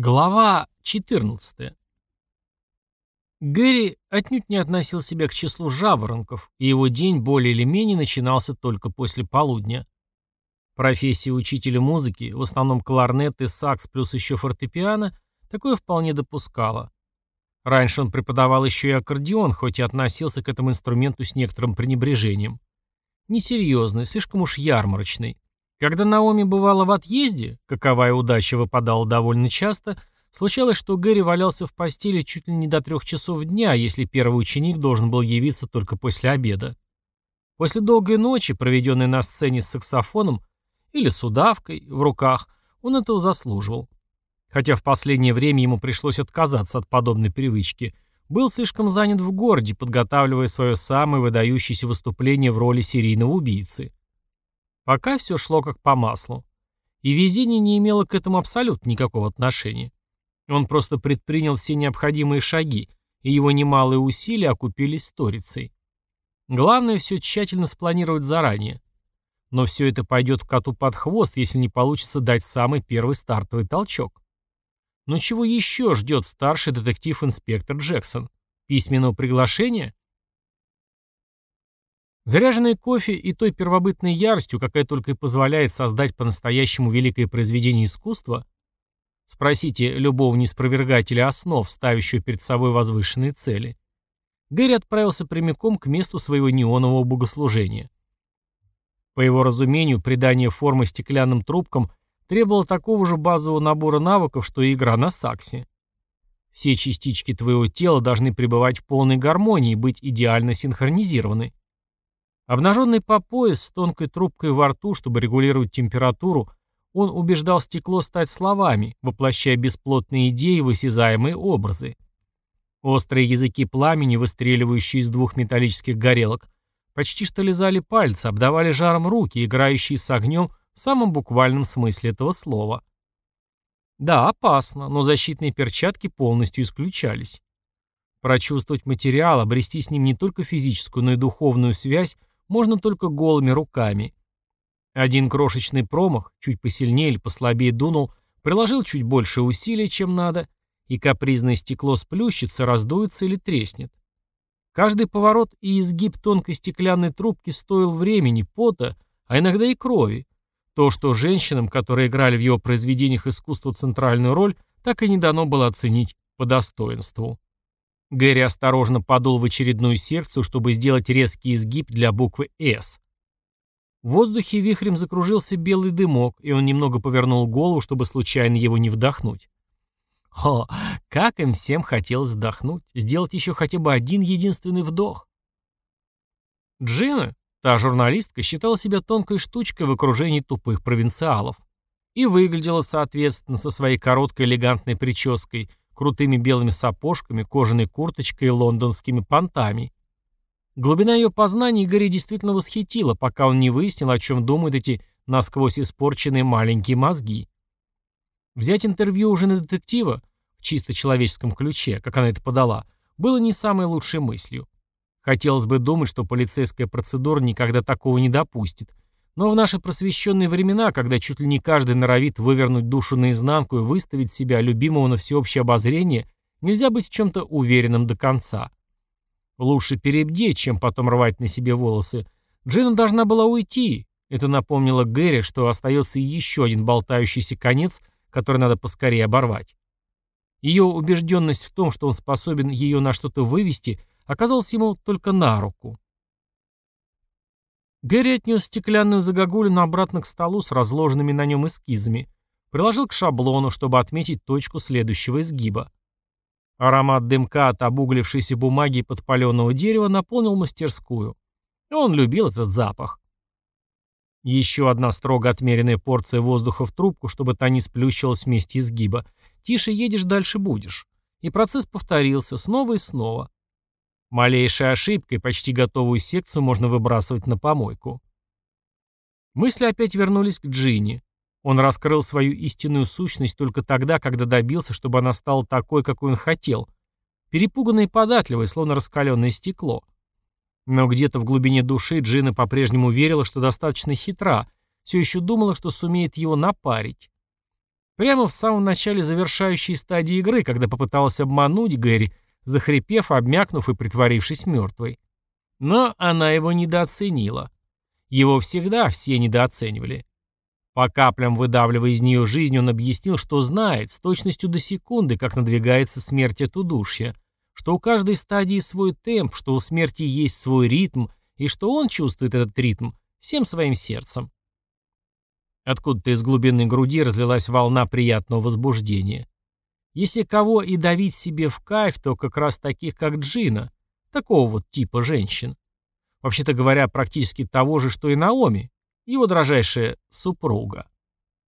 Глава 14. Гэри отнюдь не относил себя к числу жаворонков, и его день более или менее начинался только после полудня. Профессия учителя музыки, в основном кларнет и сакс плюс еще фортепиано, такое вполне допускала. Раньше он преподавал еще и аккордеон, хоть и относился к этому инструменту с некоторым пренебрежением. Несерьезный, слишком уж ярмарочный. Когда Наоми бывала в отъезде, каковая удача выпадала довольно часто, случалось, что Гэри валялся в постели чуть ли не до трех часов дня, если первый ученик должен был явиться только после обеда. После долгой ночи, проведенной на сцене с саксофоном или с удавкой в руках, он этого заслуживал. Хотя в последнее время ему пришлось отказаться от подобной привычки, был слишком занят в городе, подготавливая свое самое выдающееся выступление в роли серийного убийцы. Пока все шло как по маслу. И везение не имело к этому абсолютно никакого отношения. Он просто предпринял все необходимые шаги, и его немалые усилия окупились сторицей. Главное все тщательно спланировать заранее. Но все это пойдет коту под хвост, если не получится дать самый первый стартовый толчок. Но чего еще ждет старший детектив-инспектор Джексон? Письменного приглашения? Заряженный кофе и той первобытной яростью, какая только и позволяет создать по-настоящему великое произведение искусства, спросите любого неспровергателя основ, ставящего перед собой возвышенные цели, Гэри отправился прямиком к месту своего неонового богослужения. По его разумению, придание формы стеклянным трубкам требовало такого же базового набора навыков, что и игра на саксе. Все частички твоего тела должны пребывать в полной гармонии быть идеально синхронизированы. Обнаженный по пояс, с тонкой трубкой во рту, чтобы регулировать температуру, он убеждал стекло стать словами, воплощая бесплотные идеи в осязаемые образы. Острые языки пламени, выстреливающие из двух металлических горелок, почти что лизали пальцы, обдавали жаром руки, играющие с огнем в самом буквальном смысле этого слова. Да, опасно, но защитные перчатки полностью исключались. Прочувствовать материал, обрести с ним не только физическую, но и духовную связь можно только голыми руками. Один крошечный промах, чуть посильнее или послабее дунул, приложил чуть больше усилий, чем надо, и капризное стекло сплющится, раздуется или треснет. Каждый поворот и изгиб тонкой стеклянной трубки стоил времени, пота, а иногда и крови. То, что женщинам, которые играли в его произведениях искусства центральную роль, так и не дано было оценить по достоинству. Гэри осторожно подул в очередную секцию, чтобы сделать резкий изгиб для буквы «С». В воздухе вихрем закружился белый дымок, и он немного повернул голову, чтобы случайно его не вдохнуть. О, как им всем хотелось вдохнуть, сделать еще хотя бы один единственный вдох. Джина, та журналистка, считала себя тонкой штучкой в окружении тупых провинциалов. И выглядела, соответственно, со своей короткой элегантной прической, крутыми белыми сапожками, кожаной курточкой и лондонскими понтами. Глубина ее познаний Игоря действительно восхитила, пока он не выяснил, о чем думают эти насквозь испорченные маленькие мозги. Взять интервью уже на детектива, в чисто человеческом ключе, как она это подала, было не самой лучшей мыслью. Хотелось бы думать, что полицейская процедура никогда такого не допустит, но в наши просвещенные времена, когда чуть ли не каждый норовит вывернуть душу наизнанку и выставить себя, любимого на всеобщее обозрение, нельзя быть в чем-то уверенным до конца. Лучше перебдеть, чем потом рвать на себе волосы. Джина должна была уйти. Это напомнило Гэри, что остается еще один болтающийся конец, который надо поскорее оборвать. Ее убежденность в том, что он способен ее на что-то вывести, оказалась ему только на руку. Гэри отнес стеклянную загогулину обратно к столу с разложенными на нем эскизами, приложил к шаблону, чтобы отметить точку следующего изгиба. Аромат дымка от обуглившейся бумаги и подпаленного дерева наполнил мастерскую. Он любил этот запах. Еще одна строго отмеренная порция воздуха в трубку, чтобы та не сплющилась вместе изгиба. Тише едешь, дальше будешь. И процесс повторился снова и снова. Малейшей ошибкой почти готовую секцию можно выбрасывать на помойку. Мысли опять вернулись к Джинни. Он раскрыл свою истинную сущность только тогда, когда добился, чтобы она стала такой, какой он хотел. Перепуганной и податливой, словно раскаленное стекло. Но где-то в глубине души Джина по-прежнему верила, что достаточно хитра, все еще думала, что сумеет его напарить. Прямо в самом начале завершающей стадии игры, когда попыталась обмануть Гэри, захрипев, обмякнув и притворившись мертвой. Но она его недооценила. Его всегда все недооценивали. По каплям выдавливая из нее жизнь, он объяснил, что знает, с точностью до секунды, как надвигается смерть от удушья, что у каждой стадии свой темп, что у смерти есть свой ритм, и что он чувствует этот ритм всем своим сердцем. Откуда-то из глубины груди разлилась волна приятного возбуждения. Если кого и давить себе в кайф, то как раз таких, как Джина, такого вот типа женщин. Вообще-то говоря, практически того же, что и Наоми, его дрожайшая супруга.